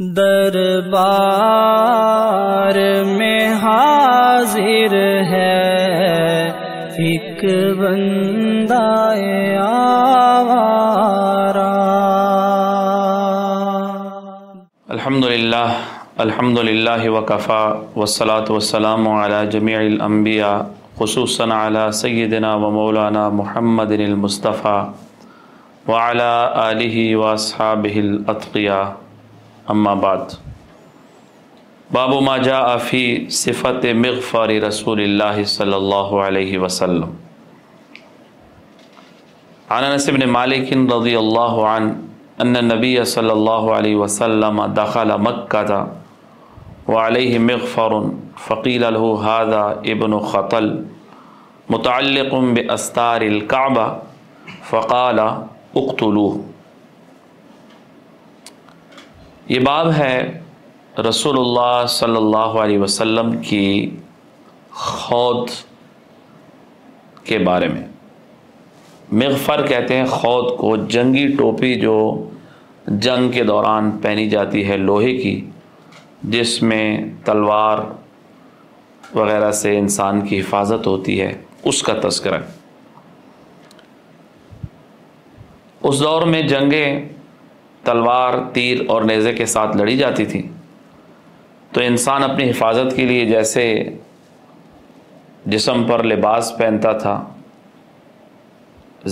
دربار میں حاضر ہے۔ ایک بندہ آوارا۔ الحمد للہ الحمد للہ وکفا، والصلاة والسلام على جميع الانبیاء، خصوصاً على سیدنا و مولانا محمد المصطفیٰ وعلى آلہ واصحابہ الاتقیاء۔ اما بعد. باب ما جاء فی صفت مغفر رسول اللہ صلی اللہ علیہ وسلم. عن انس بن مالک رضی اللہ عنہ ان النبی صلی اللہ علیہ وسلم دخل مکہ وعلیہ مغفر فقیل له هذا ابن خطل متعلق باستار الكعبہ فقال اقتلوه. یہ باب ہے رسول اللہ صلی اللہ علیہ وسلم کی خود کے بارے میں۔ مغفر کہتے ہیں خود کو جنگی ٹوپی جو جنگ کے دوران پہنی جاتی ہے لوہے کی، جس میں تلوار وغیرہ سے انسان کی حفاظت ہوتی ہے، اس کا تذکرہ۔ اس دور میں جنگیں تلوار، تیر اور نیزے کے ساتھ لڑی جاتی تھی۔ تو انسان اپنی حفاظت کے لیے جیسے جسم پر لباس پہنتا تھا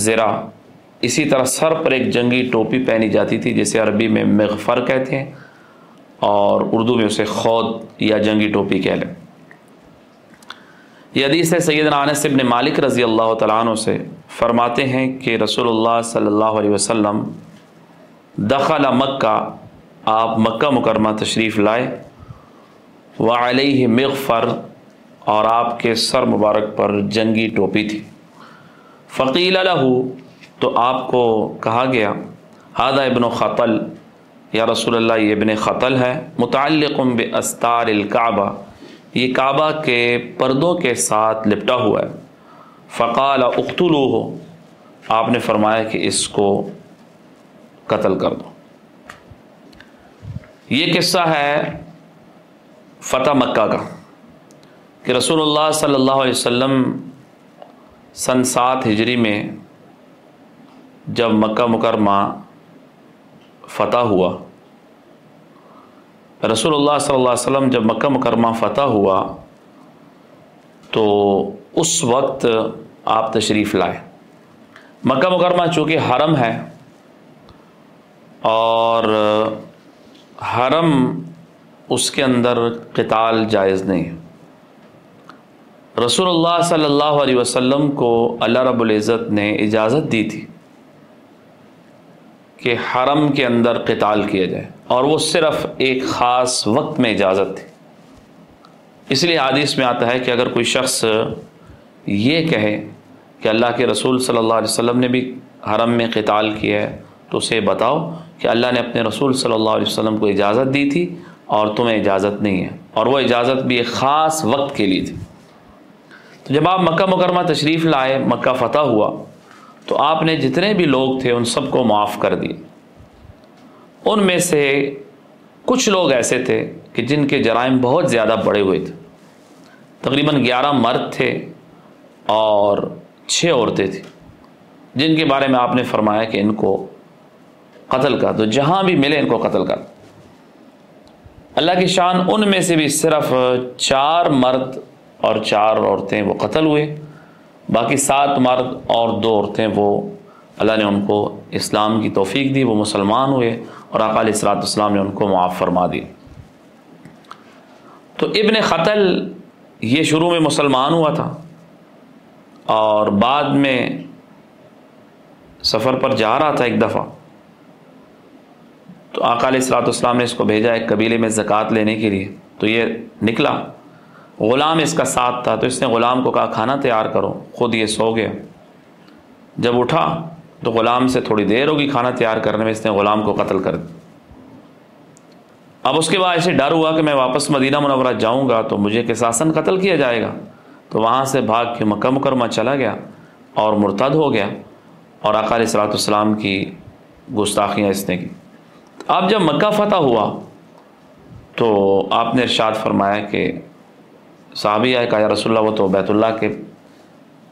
زرا اسی طرح سر پر ایک جنگی ٹوپی پہنی جاتی تھی، جسے عربی میں مغفر کہتے ہیں، اور اردو میں اسے خود یا جنگی ٹوپی کہہ لیں۔ یہ حدیث ہے، سیدنا انس ابن مالک رضی اللہ تعالیٰ عنہ سے، فرماتے ہیں کہ رسول اللہ صلی اللہ علیہ وسلم دخل مکہ، آپ مکہ مکرمہ تشریف لائے۔ وعلیہ مغفر اور آپ کے سر مبارک پر جنگی ٹوپی تھی۔ فقیل لہو، تو آپ کو کہا گیا ہادہ ابن خطل، یا رسول اللہ، یہ ابن خطل ہے متعلق باستار الکعبہ، یہ کعبہ کے پردوں کے ساتھ لپٹا ہوا ہے۔ فقال اختلو ہو آپ نے فرمایا کہ اس کو قتل کر دو۔ یہ قصہ ہے فتح مکہ کا، کہ رسول اللہ صلی اللہ علیہ وسلم سن سات ہجری میں جب مکہ مکرمہ فتح ہوا، رسول اللہ صلی اللہ علیہ وسلم جب مکہ مکرمہ فتح ہوا، تو اس وقت آپ تشریف لائے۔ مکہ مکرمہ چونکہ حرم ہے اور حرم اس کے اندر قتال جائز نہیں ہے۔ رسول اللہ صلی اللہ علیہ وسلم کو اللہ رب العزت نے اجازت دی تھی کہ حرم کے اندر قتال کیا جائے، اور وہ صرف ایک خاص وقت میں اجازت تھی۔ اس لیے حادث میں آتا ہے کہ اگر کوئی شخص یہ کہے کہ اللہ کے رسول صلی اللہ علیہ وسلم نے بھی حرم میں قتال کیا ہے تو اسے بتاؤ کہ اللہ نے اپنے رسول صلی اللہ علیہ وسلم کو اجازت دی تھی اور تمہیں اجازت نہیں ہے اور وہ اجازت بھی ایک خاص وقت کے لیے تھی۔ تو جب آپ مکہ مکرمہ تشریف لائے، مکہ فتح ہوا، تو آپ نے جتنے بھی لوگ تھے ان سب کو معاف کر دیے ان میں سے کچھ لوگ ایسے تھے کہ جن کے جرائم بہت زیادہ بڑے ہوئے تھے۔ تقریباً گیارہ مرد تھے اور چھ عورتیں تھیں۔ جن کے بارے میں آپ نے فرمایا کہ ان کو قتل کر تو جہاں بھی ملے ان کو قتل کر۔ اللہ کی شان ان میں سے بھی صرف چار مرد اور چار عورتیں وہ قتل ہوئے۔ باقی سات مرد اور دو عورتیں وہ اللہ نے ان کو اسلام کی توفیق دی، وہ مسلمان ہوئے اور اقال اصلاۃ السلام نے ان کو معاف فرما دی۔ تو ابن قتل یہ شروع میں مسلمان ہوا تھا اور بعد میں سفر پر جا رہا تھا ایک دفعہ۔ تو آقا علیہ السلاۃ والسلام نے اس کو بھیجا ایک قبیلے میں زکوٰۃ لینے کے لیے۔ تو یہ نکلا۔ غلام اس کا ساتھ تھا، تو اس نے غلام کو کہا، کھانا تیار کرو، خود یہ سو گیا۔ جب اٹھا تو غلام سے تھوڑی دیر ہوگی کھانا تیار کرنے میں، اس نے غلام کو قتل کر دیا۔ اب اس کے بعد ایسے ڈر ہوا کہ میں واپس مدینہ منورہ جاؤں گا تو مجھے کساسن قتل کیا جائے گا۔ تو وہاں سے بھاگ کے مکہ مکرمہ چلا گیا اور مرتد ہو گیا اور آقا علیہ صلاۃ السلام کی گستاخیاں اس نے کی۔ اب جب مکہ فتح ہوا تو آپ نے ارشاد فرمایا کہ صحابی آئے کہا یا رسول اللہ، وہ تو بیت اللہ کے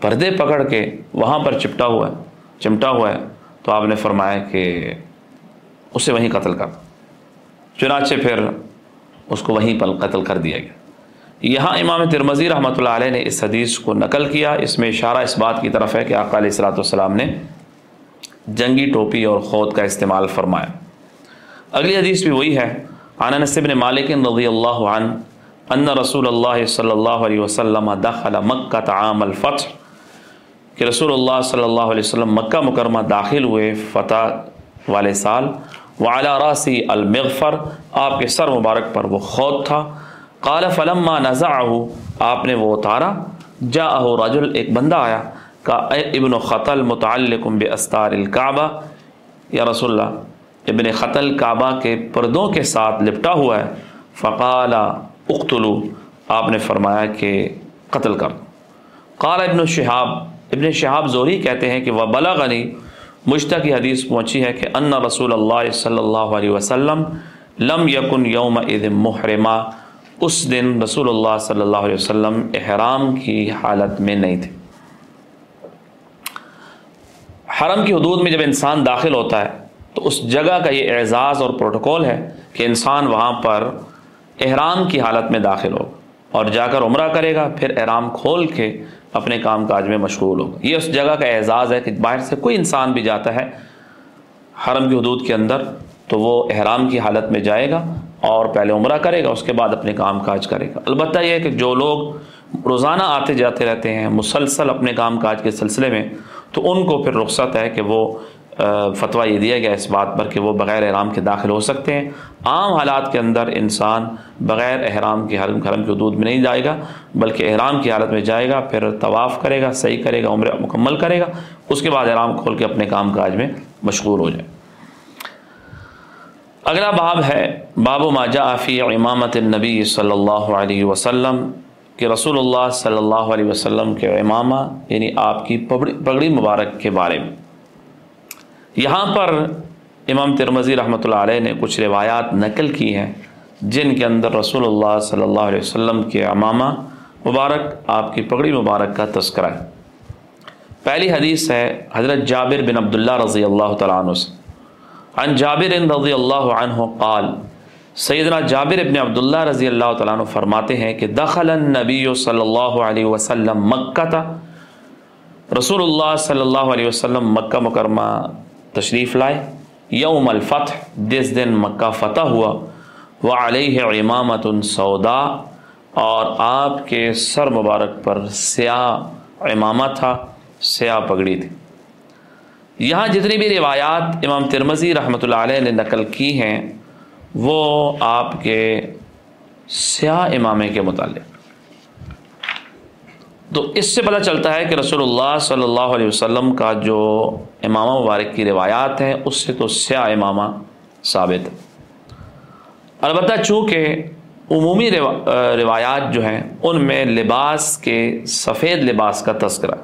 پردے پکڑ کے وہاں پر چپٹا ہوا ہے، چمٹا ہوا ہے۔ تو آپ نے فرمایا کہ اسے وہیں قتل کر۔ چنانچہ پھر اس کو وہیں پر قتل کر دیا گیا۔ یہاں امام ترمزی رحمۃ اللہ علیہ نے اس حدیث کو نقل کیا۔ اس میں اشارہ اس بات کی طرف ہے کہ آقا علیہ السلاۃ والسلام نے جنگی ٹوپی اور خود کا استعمال فرمایا۔ اگلی حدیث بھی وہی ہے، عن انس بن مالک رضی اللہ عنہ، ان رسول اللہ صلی اللہ علیہ وسلم دخل مکہ عام الفتح، کہ رسول اللہ صلی اللہ علیہ وسلم مکہ مکرمہ داخل ہوئے فتح والے سال وعلی راسی المغفر، آپ کے سر مبارک پر وہ خود تھا۔ قال فلما نزعه، آپ نے وہ اتارا۔ جاءه رجل، ایک بندہ آیا کہ اے ابن خطل، متعلق باستار الکعبہ یا رسول اللہ ابن خطل کعبہ کے پردوں کے ساتھ لپٹا ہوا ہے فقال اقتلوا آپ نے فرمایا کہ قتل کر قال ابن شہاب ابن شہاب زوری کہتے ہیں کہ وہ بلغنی مجتہ کی حدیث پہنچی ہے کہ ان رسول اللہ صلی اللہ علیہ وسلم لم یکن یوم اذ محرمہ اس دن رسول اللہ صلی اللہ علیہ وسلم احرام کی حالت میں نہیں تھے۔ حرم کی حدود میں جب انسان داخل ہوتا ہے تو اس جگہ کا یہ اعزاز اور پروٹوکول ہے کہ انسان وہاں پر احرام کی حالت میں داخل ہو اور جا کر عمرہ کرے گا، پھر احرام کھول کے اپنے کام کاج میں مشغول ہوگا۔ یہ اس جگہ کا اعزاز ہے کہ باہر سے کوئی انسان بھی جاتا ہے حرم کی حدود کے اندر تو وہ احرام کی حالت میں جائے گا اور پہلے عمرہ کرے گا، اس کے بعد اپنے کام کاج کرے گا۔ البتہ یہ ہے کہ جو لوگ روزانہ آتے جاتے رہتے ہیں، مسلسل اپنے کام کاج کے سلسلے میں، تو ان کو پھر رخصت ہے کہ وہ فتویٰ یہ دیا گیا اس بات پر کہ وہ بغیر احرام کے داخل ہو سکتے ہیں۔ عام حالات کے اندر انسان بغیر احرام کے حرم حرم کی حدود میں نہیں جائے گا، بلکہ احرام کی حالت میں جائے گا، پھر طواف کرے گا، صحیح کرے گا عمر مکمل کرے گا، اس کے بعد احرام کھول کے اپنے کام کاج میں مشغول ہو جائے۔ اگلا باب ہے، باب و ماجا فی امامت النبی صلی اللہ علیہ وسلم، کہ رسول اللہ صلی اللہ علیہ وسلم کے امامہ یعنی آپ کی پگڑی مبارک کے بارے میں۔ یہاں پر امام ترمزی رحمۃ اللہ علیہ نے کچھ روایات نقل کی ہیں، جن کے اندر رسول اللہ صلی اللہ علیہ وسلم کے امامہ مبارک، آپ کی پگڑی مبارک کا تذکرہ ہے۔ پہلی حدیث ہے حضرت جابر بن عبداللہ رضی اللہ تعالیٰ عنہ سے۔ عن جابر رضی اللہ عنہ قال، سیدنا جابر ابن عبداللہ رضی اللہ تعالیٰ عنہ فرماتے ہیں کہ دخل النبی صلی اللہ علیہ وسلم مکہ تھا رسول اللہ صلی اللہ علیہ وسلم مکہ مکرمہ تشریف لائے۔ یوم الفتح، جس دن مکہ فتح ہوا۔ وہ علیہ امامت سودا اور آپ کے سر مبارک پر سیاہ امامہ تھا، سیاہ پگڑی تھی۔ یہاں جتنی بھی روایات امام ترمزی رحمۃ اللہ علیہ نے نقل کی ہیں، وہ آپ کے سیاہ امامے کے متعلق۔ تو اس سے پتہ چلتا ہے کہ رسول اللہ صلی اللہ علیہ وسلم کا جو امامہ مبارک کی روایات ہیں، اس سے تو سیاہ امامہ ثابت البتہ چونکہ عمومی روایات جو ہیں، ان میں لباس کے سفید لباس کا تذکرہ۔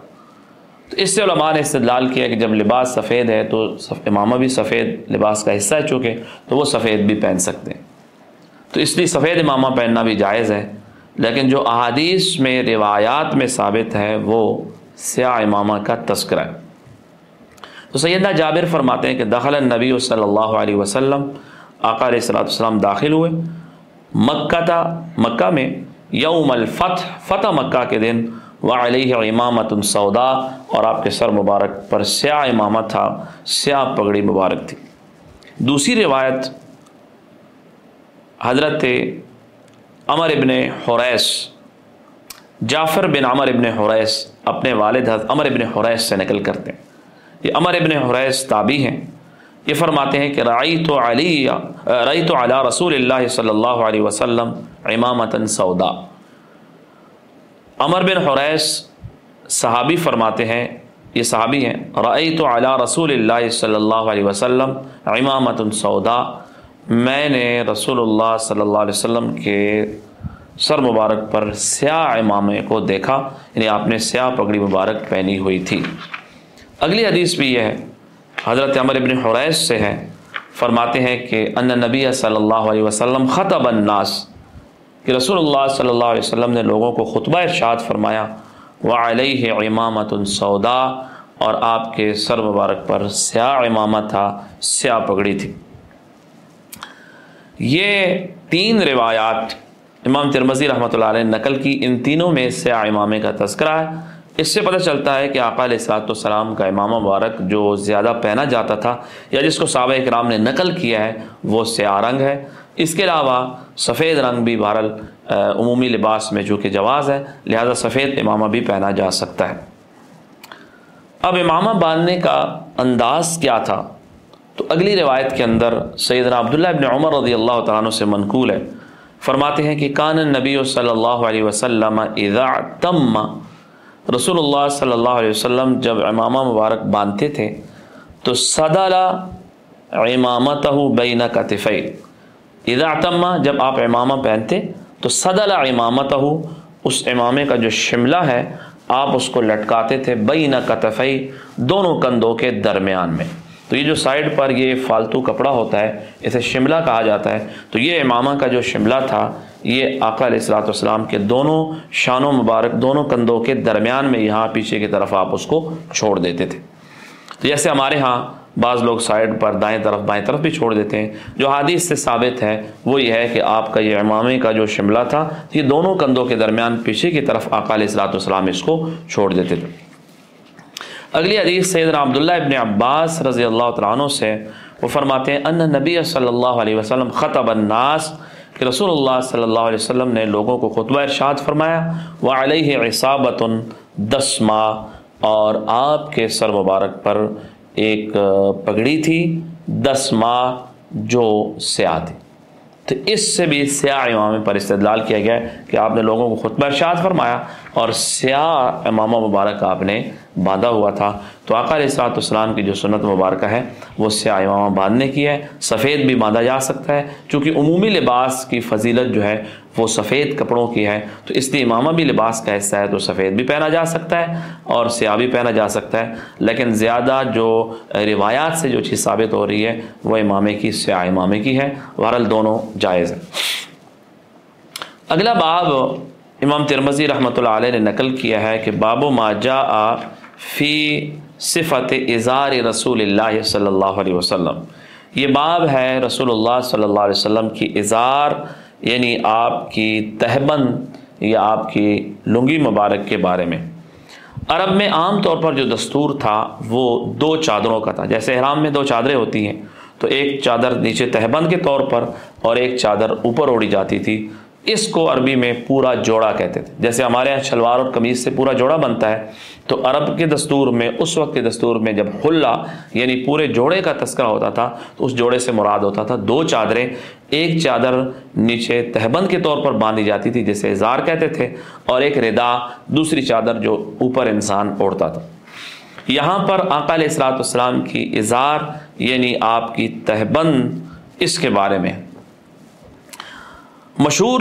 تو اس سے علماء نے استدلال کیا کہ جب لباس سفید ہے تو امامہ بھی سفید لباس کا حصہ ہے چونکہ تو وہ سفید بھی پہن سکتے ہیں۔ تو اس لیے سفید امامہ پہننا بھی جائز ہے۔ لیکن جو احادیث میں روایات میں ثابت ہے وہ سیاہ امامہ کا تذکرہ ہے۔ تو سیدہ جابر فرماتے ہیں کہ دخل النبی صلی اللہ علیہ وسلم، آقا علیہ صلاۃ والسلام داخل ہوئے۔ مکہ تھا مکہ میں یوم الفتح، فتح مکہ کے دن و علیہ امامت سودا اور آپ کے سر مبارک پر سیاہ امامت تھا، سیاہ پگڑی مبارک تھی۔ دوسری روایت حضرت عمر ابن حریس جعفر بن عمر ابن حریس اپنے والد حضرت عمر ابن حریس سے نقل کرتے ہیں۔ یہ عمر ابن حریس تابی ہیں۔ یہ فرماتے ہیں کہ رعی تو علی رعی تو علی رسول اللہ صلی اللہ علیہ وسلم امامت سودا عمر بن حریث صحابی فرماتے ہیں، یہ صحابی ہیں رعی تو علیٰ رسول اللہ صلی اللہ علیہ وسلم امامت السودا میں نے رسول اللہ صلی اللہ علیہ وسلم کے سر مبارک پر سیاہ امامے کو دیکھا یعنی آپ نے سیاہ پگڑی مبارک پہنی ہوئی تھی۔ اگلی حدیث بھی یہ ہے، حضرت عمر ابن حریث سے ہے۔ فرماتے ہیں کہ ان نبی صلی اللہ علیہ وسلم خطب الناس، کہ رسول اللہ صلی اللہ علیہ وسلم نے لوگوں کو خطبہ ارشاد فرمایا و علیہ امامت السودا اور آپ کے سر مبارک پر سیاہ امامہ تھا، سیاہ پگڑی تھی۔ یہ تین روایات امام ترمزی رحمۃ اللہ علیہ نقل کی، ان تینوں میں سیاہ امامے کا تذکرہ ہے۔ اس سے پتہ چلتا ہے کہ آقا علیہ السلاۃ والسلام کا امامہ مبارک جو زیادہ پہنا جاتا تھا یا جس کو صحابہ اکرام نے نقل کیا ہے، وہ سیاہ رنگ ہے۔ اس کے علاوہ سفید رنگ بھی بہرحال عمومی لباس میں جو کہ جواز ہے، لہذا سفید امامہ بھی پہنا جا سکتا ہے۔ اب امامہ باندھنے کا انداز کیا تھا؟ تو اگلی روایت کے اندر سیدنا عبداللہ ابن عمر رضی اللہ تعالیٰ عنہ سے منقول ہے۔ فرماتے ہیں کہ کان نبی صلی اللہ علیہ وسلم اذا تم رسول اللہ صلی اللہ علیہ وسلم جب امامہ مبارک باندھتے تھے تو صدلا امامت بین کتفی اذا تم جب آپ امامہ پہنتے تو صدلا امامت اس امامے کا جو شملہ ہے، آپ اس کو لٹکاتے تھے بین کتفی دونوں کندھوں کے درمیان میں۔ تو یہ جو سائڈ پر یہ فالتو کپڑا ہوتا ہے، اسے شملہ کہا جاتا ہے۔ تو یہ امامہ کا جو شملہ تھا، یہ آقا علیہ السلاۃ والسلام کے دونوں شانوں مبارک، دونوں کندھوں کے درمیان میں یہاں پیچھے کی طرف آپ اس کو چھوڑ دیتے تھے۔ تو جیسے ہمارے ہاں بعض لوگ سائڈ پر دائیں طرف، بائیں طرف بھی چھوڑ دیتے ہیں۔ جو حادث سے ثابت ہے، وہ یہ ہے کہ آپ کا یہ امامے کا جو شملہ تھا، یہ دونوں کندھوں کے درمیان پیچھے کی طرف آقا علیہ السلاۃ والسلام اس کو چھوڑ دیتے تھے۔ اگلی حدیث سیدنا عبداللہ ابن عباس رضی اللہ تعالیٰ عنہ سے وہ فرماتے ہیں، ان نبی صلی اللہ علیہ وسلم خطب الناس کہ رسول اللہ صلی اللہ علیہ وسلم نے لوگوں کو خطبہ ارشاد فرمایا وہ علیہ عصابت دس ماہ اور آپ کے سر مبارک پر ایک پگڑی تھی دس ماہ جو سیاہ تھی۔ تو اس سے بھی سیاہ امامے پر استدلال کیا گیا ہے کہ آپ نے لوگوں کو خطبہ ارشاد فرمایا۔ اور سیاہ امامہ مبارک آپ نے باندھا ہوا تھا۔ تو آقا علیہ السلاۃ والسلام کی جو سنت مبارکہ ہے، وہ سیاہ امامہ باندھنے کی ہے۔ سفید بھی باندھا جا سکتا ہے، چونکہ عمومی لباس کی فضیلت جو ہے، وہ سفید کپڑوں کی ہے۔ تو اس لیے امامہ بھی لباس کا حصہ ہے، تو سفید بھی پہنا جا سکتا ہے اور سیاہ بھی پہنا جا سکتا ہے۔ لیکن زیادہ جو روایات سے جو چیز ثابت ہو رہی ہے، وہ امامے کی، سیاہ امامے کی ہے۔ بہرحال دونوں جائز ہیں۔ اگلا باب امام ترمزی رحمۃ اللہ علیہ نے نقل کیا ہے کہ باب و ماجا فی صفت اظہار رسول اللہ صلی اللہ علیہ وسلم۔ یہ باب ہے رسول اللہ صلی اللہ علیہ وسلم کی اظہار یعنی آپ کی تہبند یا آپ کی لنگی مبارک کے بارے میں۔ عرب میں عام طور پر جو دستور تھا وہ دو چادروں کا تھا۔ جیسے احرام میں دو چادریں ہوتی ہیں تو ایک چادر نیچے تہبند کے طور پر اور ایک چادر اوپر اوڑی جاتی تھی۔ اس کو عربی میں پورا جوڑا کہتے تھے۔ جیسے ہمارے یہاں شلوار اور قمیض سے پورا جوڑا بنتا ہے، تو عرب کے دستور میں، اس وقت کے دستور میں جب خلا یعنی پورے جوڑے کا تذکرہ ہوتا تھا، تو اس جوڑے سے مراد ہوتا تھا دو چادریں۔ ایک چادر نیچے تہبند کے طور پر باندھی جاتی تھی، جسے اظہار کہتے تھے، اور ایک ردا، دوسری چادر جو اوپر انسان اوڑھتا تھا۔ یہاں پر آقا علیہ السلاۃ والسلام کی اظہار یعنی آپ کی تہبند اس کے بارے میں۔ مشہور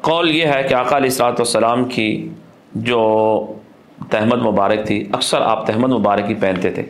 قول یہ ہے کہ آقا علیہ السلاۃ والسلام کی جو تحمد مبارک تھی، اکثر آپ تحمد مبارک ہی پہنتے تھے۔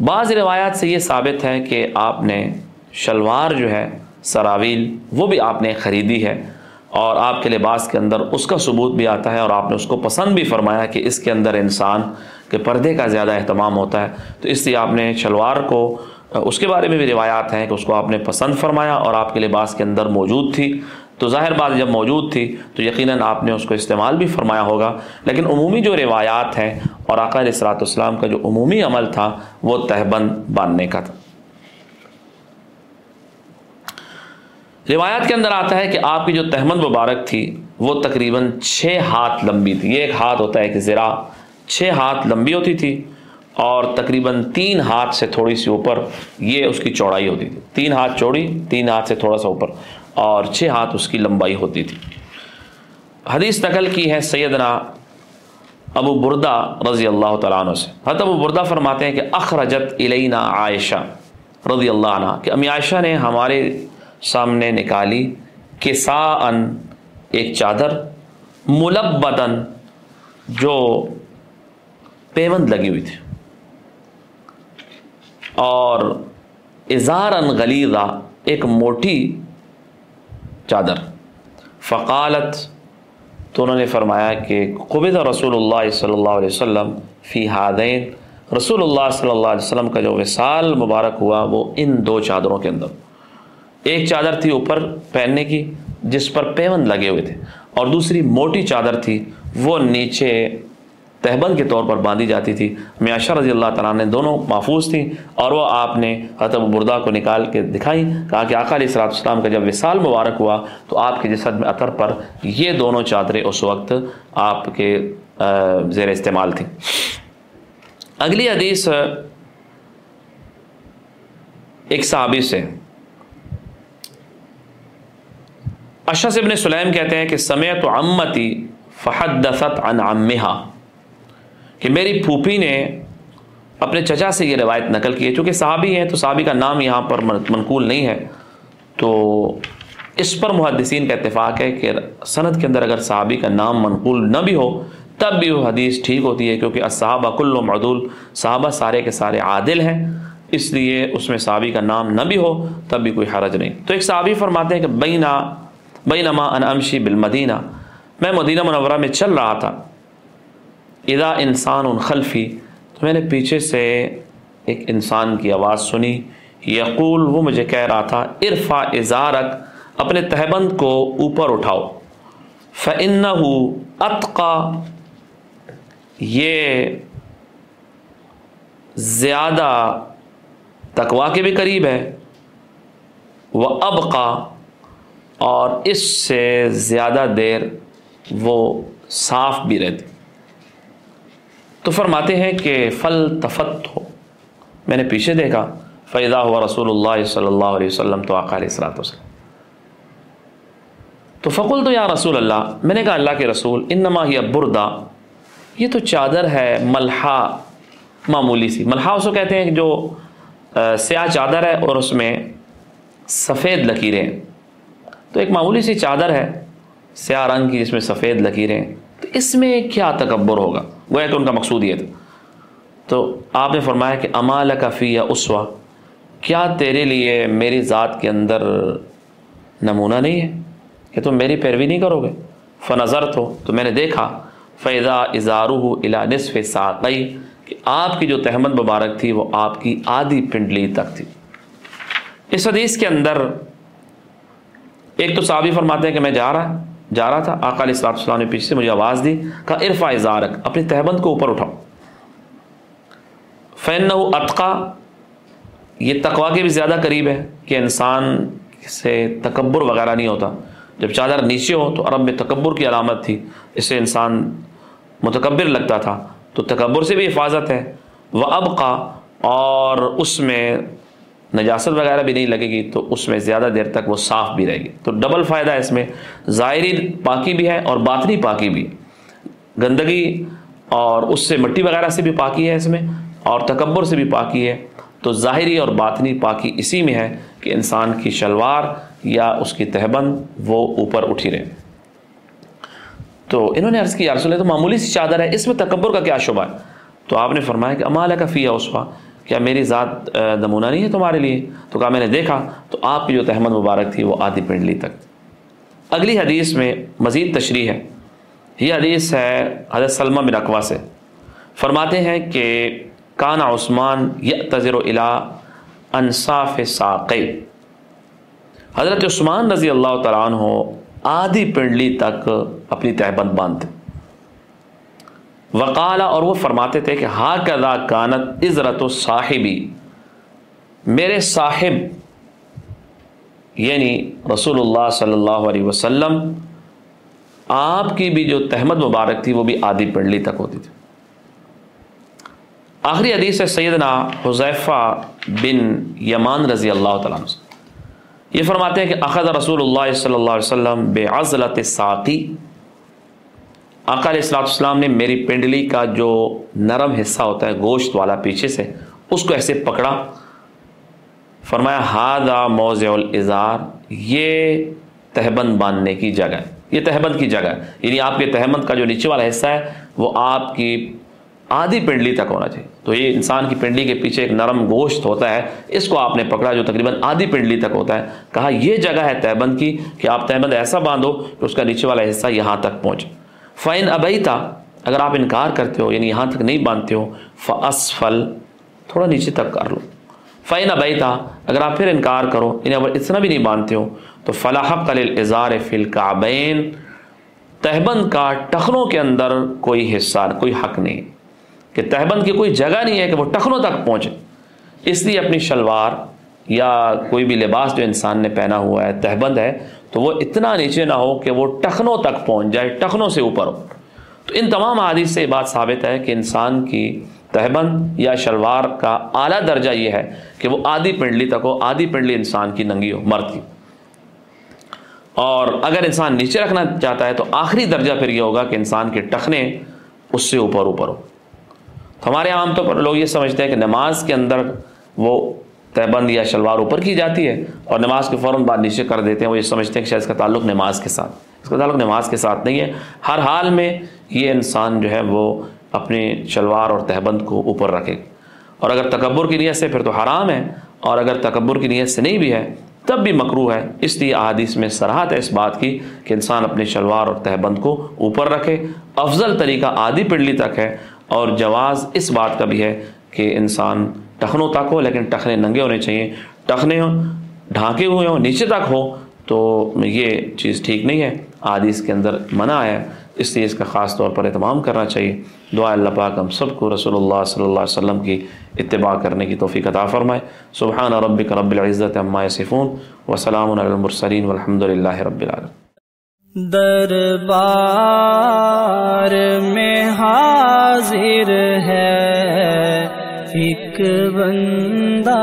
بعض روایات سے یہ ثابت ہے کہ آپ نے شلوار جو ہے، سراویل، وہ بھی آپ نے خریدی ہے اور آپ کے لباس کے اندر اس کا ثبوت بھی آتا ہے اور آپ نے اس کو پسند بھی فرمایا کہ اس کے اندر انسان کے پردے کا زیادہ اہتمام ہوتا ہے۔ تو اس لیے آپ نے شلوار کو اس کے بارے میں بھی روایات ہیں کہ اس کو آپ نے پسند فرمایا اور آپ کے لباس کے اندر موجود تھی۔ تو ظاہر بات جب موجود تھی تو یقیناً آپ نے اس کو استعمال بھی فرمایا ہوگا۔ لیکن عمومی جو روایات ہیں اور آقا علیہ السلاۃ والسلام کا جو عمومی عمل تھا وہ تہبند باندھنے کا تھا۔ روایات کے اندر آتا ہے کہ آپ کی جو تحمد مبارک تھی وہ تقریباً چھ ہاتھ لمبی تھی۔ یہ ایک ہاتھ ہوتا ہے کہ زرا چھ ہاتھ لمبی ہوتی تھی۔ اور تقریباً تین ہاتھ سے تھوڑی سی اوپر یہ اس کی چوڑائی ہوتی تھی۔ تین ہاتھ چوڑی، تین ہاتھ سے تھوڑا سا اوپر اور چھ ہاتھ اس کی لمبائی ہوتی تھی۔ حدیث نقل کی ہے سیدنا ابو بردہ رضی اللہ تعالیٰ عنہ سے۔ حضرت ابو بردہ فرماتے ہیں کہ اخرجت علینا عائشہ رضی اللہ عنہ، کہ امی عائشہ نے ہمارے سامنے نکالی کسا ان ایک چادر، ملبدن جو پیوند لگی ہوئی تھی۔ اور اظہار غلیظہ ایک موٹی چادر۔ فقالت، تو انہوں نے فرمایا کہ قبض رسول اللہ صلی اللہ علیہ وسلم فی حادین رسول اللہ صلی اللہ علیہ وسلم کا جو وصال مبارک ہوا وہ ان دو چادروں کے اندر۔ ایک چادر تھی اوپر پہننے کی، جس پر پیون لگے ہوئے تھے، اور دوسری موٹی چادر تھی وہ نیچے تہبند کے طور پر باندھی جاتی تھی۔ معاشر رضی اللہ تعالیٰ نے دونوں محفوظ تھیں اور وہ آپ نے حضرت بردہ کو نکال کے دکھائیں کہا کہ آقا علیہ السلام السلام کا جب وصال مبارک ہوا تو آپ کے جسد میں اطر پر یہ دونوں چادریں اس وقت آپ کے زیر استعمال تھیں۔ اگلی حدیث ایک صحابی سے۔ اشس ابن سلیم کہتے ہیں کہ سمیت عمتی فحدثت عن عمہا۔ کہ میری پھوپھی نے اپنے چچا سے یہ روایت نقل کی ہے۔ چونکہ صحابی ہیں تو صحابی کا نام یہاں پر منقول نہیں ہے۔ تو اس پر محدثین کا اتفاق ہے کہ صنعت کے اندر اگر صحابی کا نام منقول نہ بھی ہو، تب بھی وہ حدیث ٹھیک ہوتی ہے۔ کیونکہ صحابہ کل و معدول، صحابہ سارے کے سارے عادل ہیں۔ اس لیے اس میں صحابی کا نام نہ بھی ہو، تب بھی کوئی حرج نہیں۔ تو ایک صحابی فرماتے ہیں کہ بینا بینما ان امشی بالمدینہ میں مدینہ منورہ میں چل رہا تھا۔ اذا انسان ان خلفی تو میں نے پیچھے سے ایک انسان کی آواز سنی، یقول، وہ مجھے کہہ رہا تھا ارفا ازارک اپنے تہبند کو اوپر اٹھاؤ۔ فَإِنَّهُ اتقا یہ زیادہ تقوا کے بھی قریب ہے۔ وہ ابقا اور اس سے زیادہ دیر وہ صاف بھی رہتی۔ تو فرماتے ہیں کہ فل تفت ہو۔ میں نے پیچھے دیکھا فیضا ہوا رسول اللہ صلی اللہ علیہ وسلم تو آقا علیہ السلاۃ وسلم تو فقل تو یا رسول اللہ، میں نے کہا اللہ کے رسول، انما ہی بردا یہ تو چادر ہے ملحا معمولی سی۔ ملحا اس کو کہتے ہیں کہ جو سیاہ چادر ہے اور اس میں سفید لکیریں۔ تو ایک معمولی سی چادر ہے، سیاہ رنگ کی جس میں سفید لکیریں۔ تو اس میں کیا تکبر ہوگا؟ وہ کہ ان کا مقصود یہ تھا۔ تو آپ نے فرمایا کہ امال کا فی یا اسوا کیا تیرے لیے میری ذات کے اندر نمونہ نہیں ہے؟ کہ تم میری پیروی نہیں کرو گے؟ فنظر تو تو میں نے دیکھا فیضا اظہارو الا نصف ساقی کہ آپ کی جو تحمد مبارک تھی وہ آپ کی آدھی پنڈلی تک تھی۔ اس حدیث کے اندر ایک تو صحابی فرماتے ہیں کہ میں جا رہا جا رہا تھا، آقا علیہ السلام السلام نے پیچھے سے مجھے آواز دی، کہا عرفا ازارک اپنی تہبند کو اوپر اٹھاؤ۔ فین اتقا یہ تقوا کے بھی زیادہ قریب ہے کہ انسان سے تکبر وغیرہ نہیں ہوتا۔ جب چادر نیچے ہو تو عرب میں تکبر کی علامت تھی، اس سے انسان متکبر لگتا تھا۔ تو تکبر سے بھی حفاظت ہے۔ وہ ابقا اور اس میں نجاست وغیرہ بھی نہیں لگے گی تو اس میں زیادہ دیر تک وہ صاف بھی رہے گی۔ تو ڈبل فائدہ ہے اس میں۔ ظاہری پاکی بھی ہے اور باطنی پاکی بھی۔ گندگی اور اس سے مٹی وغیرہ سے بھی پاکی ہے اس میں اور تکبر سے بھی پاکی ہے۔ تو ظاہری اور باطنی پاکی اسی میں ہے کہ انسان کی شلوار یا اس کی تہبند وہ اوپر اٹھی رہے۔ تو انہوں نے عرض کی یارس تو معمولی سی چادر ہے، اس میں تکبر کا کیا شبہ ہے؟ تو آپ نے فرمایا کہ امال کا فی اسوا کیا میری ذات نمونہ نہیں ہے تمہارے لیے؟ تو کہا، میں نے دیکھا تو آپ کی جو تحمد مبارک تھی وہ آدھی پنڈلی تک اگلی حدیث میں مزید تشریح ہے۔ یہ حدیث ہے حضرت سلمہ بن اقوا سے۔ فرماتے ہیں کہ کانا عثمان یہ تذر و الا انصاف ساقی۔ حضرت عثمان رضی اللہ تعالیٰ عنہ آدھی پنڈلی تک اپنی تہبند باندھتے۔ وقالا اور وہ فرماتے تھے کہ ہا کدا کانت عزرت و صاحبی میرے صاحب یعنی رسول اللہ صلی اللہ علیہ وسلم، آپ کی بھی جو تحمد مبارک تھی وہ بھی آدھی پنڈلی تک ہوتی تھی۔ آخری حدیث ہے سیدنا حذیفہ بن یمان رضی اللہ تعالیٰ عنہ۔ یہ فرماتے ہیں کہ اخذ رسول اللہ صلی اللہ علیہ وسلم بے عزلت ساقی آقا علیہ السلام السلام نے میری پنڈلی کا جو نرم حصہ ہوتا ہے، گوشت والا پیچھے سے، اس کو ایسے پکڑا۔ فرمایا ہادا موز الزار یہ تہبند باندھنے کی جگہ ہے۔ یہ تہبند کی جگہ ہے۔ یعنی آپ کے تہبند کا جو نیچے والا حصہ ہے، وہ آپ کی آدھی پنڈلی تک ہونا چاہیے۔ تو یہ انسان کی پنڈلی کے پیچھے ایک نرم گوشت ہوتا ہے، اس کو آپ نے پکڑا جو تقریباً آدھی پنڈلی تک ہوتا ہے۔ کہا، یہ جگہ ہے تہبند کی کہ آپ تہبند ایسا باندھو کہ اس کا نیچے والا حصہ یہاں تک پہنچے۔ فائن ابئی تھا اگر آپ انکار کرتے ہو یعنی یہاں تک نہیں باندھتے ہو فل تھوڑا نیچے تک کر لو۔ فائن ابئی تھا اگر آپ پھر انکار کرو یعنی اگر اتنا بھی نہیں باندھتے ہو، تو فلاح اظہار فل کابین تہبند کا ٹخنوں کے اندر کوئی حصہ، کوئی حق نہیں۔ کہ تہبند کی کوئی جگہ نہیں ہے کہ وہ ٹخنوں تک پہنچے۔ اس لیے اپنی شلوار یا کوئی بھی لباس جو انسان نے پہنا ہوا ہے، تہبند ہے تو وہ اتنا نیچے نہ ہو کہ وہ ٹخنوں تک پہنچ جائے، ٹخنوں سے اوپر ہو۔ تو ان تمام حادث سے یہ بات ثابت ہے کہ انسان کی تہبند یا شلوار کا اعلیٰ درجہ یہ ہے کہ وہ آدھی پنڈلی تک ہو، آدھی پنڈلی انسان کی ننگی ہو، مرد کی۔ اور اگر انسان نیچے رکھنا چاہتا ہے تو آخری درجہ پھر یہ ہوگا کہ انسان کے ٹخنے اس سے اوپر اوپر ہو۔ تو ہمارے عام طور پر لوگ یہ سمجھتے ہیں کہ نماز کے اندر وہ تہبند یا شلوار اوپر کی جاتی ہے اور نماز کے فوراً بعد نیچے کر دیتے ہیں، وہ یہ سمجھتے ہیں کہ شاید اس کا تعلق نماز کے ساتھ، اس کا تعلق نماز کے ساتھ نہیں ہے۔ ہر حال میں یہ انسان جو ہے وہ اپنی شلوار اور تہبند کو اوپر رکھے۔ اور اگر تکبر کی نیت سے پھر تو حرام ہے، اور اگر تکبر کی نیت سے نہیں بھی ہے، تب بھی مکرو ہے۔ اس لیے احادیث میں سراحت ہے اس بات کی کہ انسان اپنے شلوار اور تہبند کو اوپر رکھے۔ افضل طریقہ آدھی پنڈلی تک ہے، اور جواز اس بات کا بھی ہے کہ انسان ٹخنوں تک ہو لیکن ٹخنے ننگے ہونے چاہیے ٹخنے ہوں ڈھانکے ہوئے ہوں نیچے تک ہو تو یہ چیز ٹھیک نہیں ہے حادیث کے اندر منع ہے اس لیے اس کا خاص طور پر اہتمام کرنا چاہیے دعا اللہ پاک ہم سب کو رسول اللہ صلی اللہ علیہ وسلم کی اتباع کرنے کی توفیق عطا فرمائے سبحان ربک رب العزت عما یصفون وسلام علی المرسلین والحمد للہ رب العالمین دربار میں حاضر ہے ایک بندہ